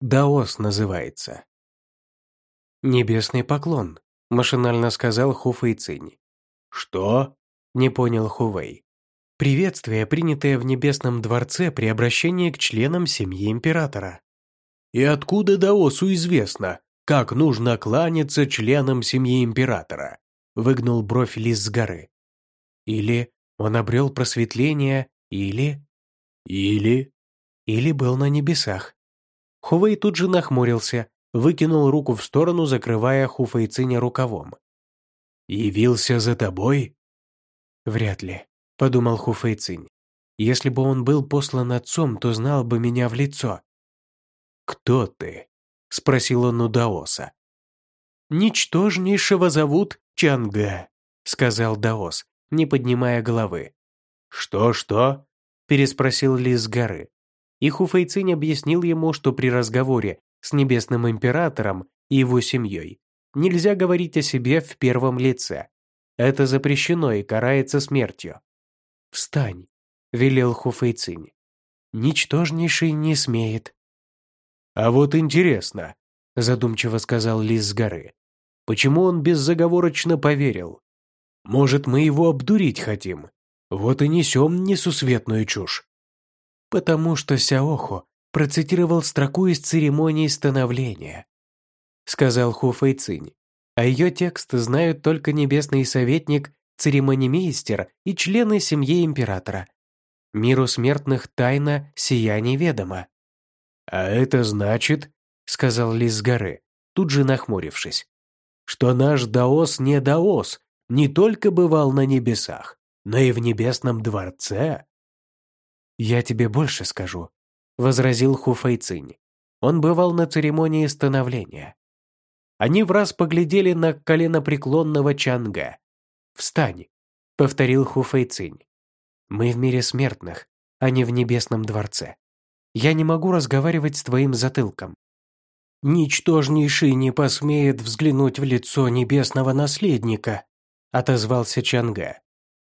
Даос называется. «Небесный поклон», – машинально сказал Ху Фэйцинь. «Что?» – не понял Хувей. «Приветствие, принятое в Небесном дворце при обращении к членам семьи императора». «И откуда Даосу известно, как нужно кланяться членам семьи императора?» – выгнул бровь Лис с горы. «Или он обрел просветление, или...» «Или...» «Или был на небесах». Хувей тут же нахмурился, выкинул руку в сторону, закрывая Хуфейциня рукавом. «Явился за тобой?» «Вряд ли», — подумал Хуфейцинь. «Если бы он был послан отцом, то знал бы меня в лицо». «Кто ты?» — спросил он у Даоса. «Ничтожнейшего зовут Чанга», — сказал Даос, не поднимая головы. «Что-что?» — переспросил Лис с горы. И Хуфейцинь объяснил ему, что при разговоре с Небесным Императором и его семьей нельзя говорить о себе в первом лице. Это запрещено и карается смертью. «Встань», — велел Хуфейцинь. «Ничтожнейший не смеет». «А вот интересно», — задумчиво сказал Лис с горы. «Почему он беззаговорочно поверил? Может, мы его обдурить хотим? Вот и несем несусветную чушь». «Потому что Сяохо процитировал строку из церемонии становления», сказал Ху Фэйцинь. А ее текст знают только небесный советник, церемонимейстер и члены семьи императора. Миру смертных тайна сия неведома. «А это значит», — сказал Лис с горы, тут же нахмурившись, «что наш Даос не Даос, не только бывал на небесах, но и в небесном дворце». «Я тебе больше скажу», — возразил Хуфайцинь. Он бывал на церемонии становления. Они в раз поглядели на коленопреклонного Чанга. «Встань», — повторил Хуфэйцинь. «Мы в мире смертных, а не в небесном дворце. Я не могу разговаривать с твоим затылком». «Ничтожнейший не посмеет взглянуть в лицо небесного наследника», — отозвался Чанга.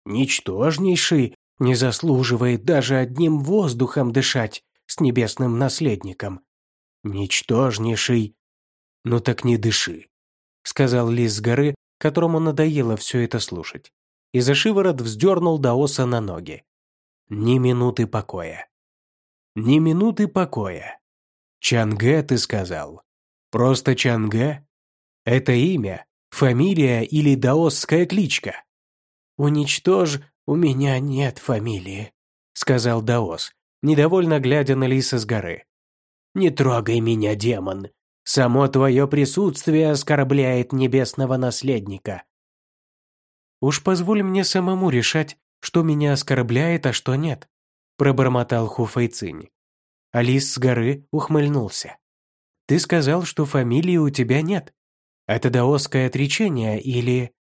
«Ничтожнейший не заслуживает даже одним воздухом дышать с небесным наследником. Ничтожнейший «Ну так не дыши», — сказал лис с горы, которому надоело все это слушать. И за шиворот вздернул Даоса на ноги. Ни минуты покоя. Ни минуты покоя. Чанге, ты сказал. Просто Чанге? Это имя, фамилия или даосская кличка? Уничтожь, у меня нет фамилии, сказал Даос, недовольно глядя на лиса с горы. Не трогай меня, демон, Само твое присутствие оскорбляет небесного наследника». «Уж позволь мне самому решать, что меня оскорбляет, а что нет», пробормотал Хуфайцинь. Алис с горы ухмыльнулся. «Ты сказал, что фамилии у тебя нет. Это даосское отречение или...»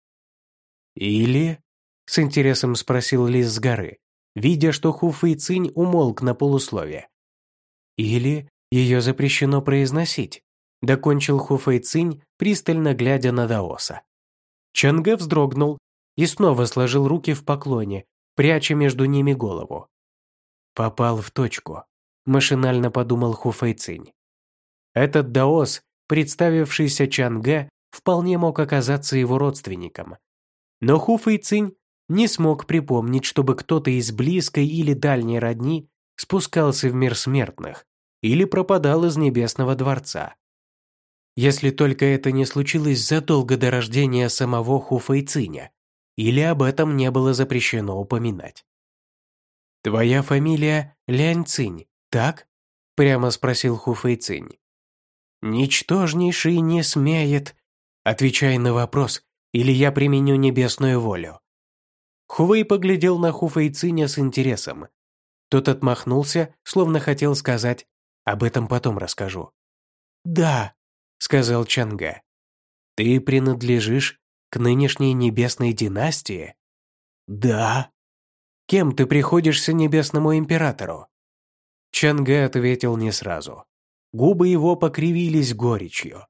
«Или...» — с интересом спросил Лис с горы, видя, что Хуфэйцинь умолк на полусловие. «Или ее запрещено произносить?» Докончил Хуфэй Цинь, пристально глядя на Даоса. Чанге вздрогнул и снова сложил руки в поклоне, пряча между ними голову. «Попал в точку», – машинально подумал Хуфэй Цинь. Этот Даос, представившийся Чанге, вполне мог оказаться его родственником. Но Хуфэй Цинь не смог припомнить, чтобы кто-то из близкой или дальней родни спускался в мир смертных или пропадал из небесного дворца если только это не случилось задолго до рождения самого Хуфэйциня, или об этом не было запрещено упоминать. «Твоя фамилия Лянь Цинь, так?» – прямо спросил Хуфэйцинь. «Ничтожнейший не смеет. Отвечай на вопрос, или я применю небесную волю». Хувей поглядел на Хуфэйциня с интересом. Тот отмахнулся, словно хотел сказать «об этом потом расскажу». «Да», сказал Чанга. «Ты принадлежишь к нынешней небесной династии?» «Да». «Кем ты приходишься небесному императору?» Чанга ответил не сразу. Губы его покривились горечью.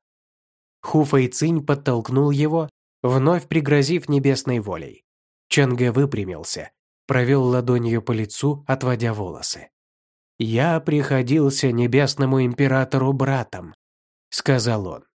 Хуфэй Цинь подтолкнул его, вновь пригрозив небесной волей. Чанга выпрямился, провел ладонью по лицу, отводя волосы. «Я приходился небесному императору братом», — сказал он.